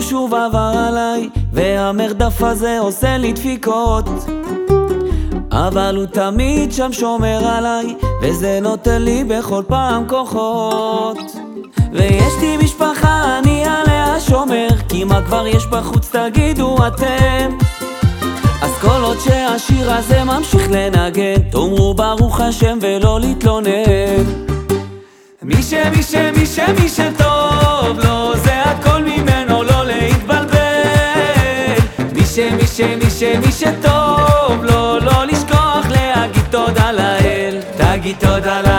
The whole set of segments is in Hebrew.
שוב עבר עליי, והמרדף הזה עושה לי דפיקות. אבל הוא תמיד שם שומר עליי, וזה נותן לי בכל פעם כוחות. ויש לי משפחה, אני עליה שומר, כי מה כבר יש בחוץ תגידו אתם? אז כל עוד שהשיר הזה ממשיך לנגן, תאמרו ברוך השם ולא להתלונן. מי ש... מי ש... מי ש... מי שטוב לו, זה ש... מי ש... מי ש... מי שטוב לו, לא לשכוח להגיד תודה לאל. תגיד תודה לאל,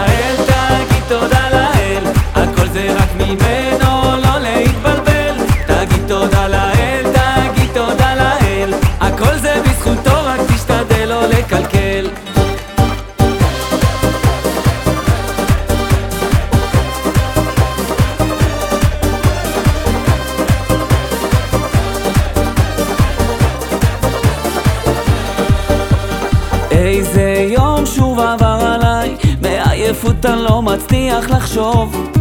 איזה יום שוב עבר עליי, מעייפות אני לא מצליח לחשוב.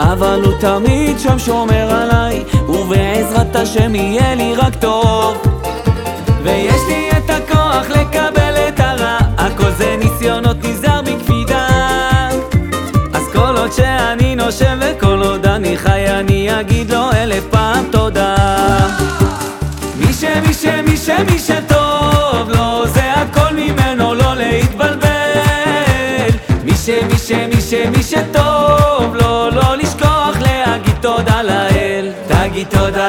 אבל הוא תמיד שם שומר עליי, ובעזרת השם יהיה לי רק טוב. ויש לי את הכוח לקבל את הרע, הכל זה ניסיונות נזהר שטוב לו לא לשכוח להגיד תודה לאל. תגיד תודה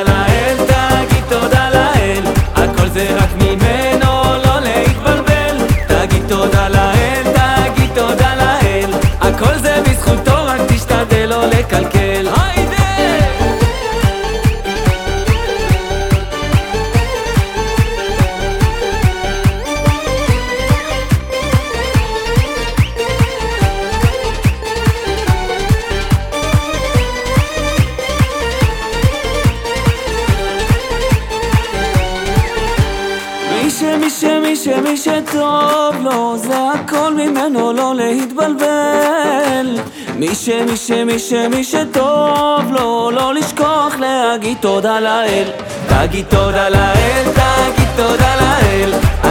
מי ש... מי ש... מי ש... מי שטוב לו זה הכל ממנו לא להתבלבל. מי ש... מי ש... מי ש... מי שטוב לו לא לשכוח להגיד תודה לאל. תגיד תודה לאל, תגיד תודה לאל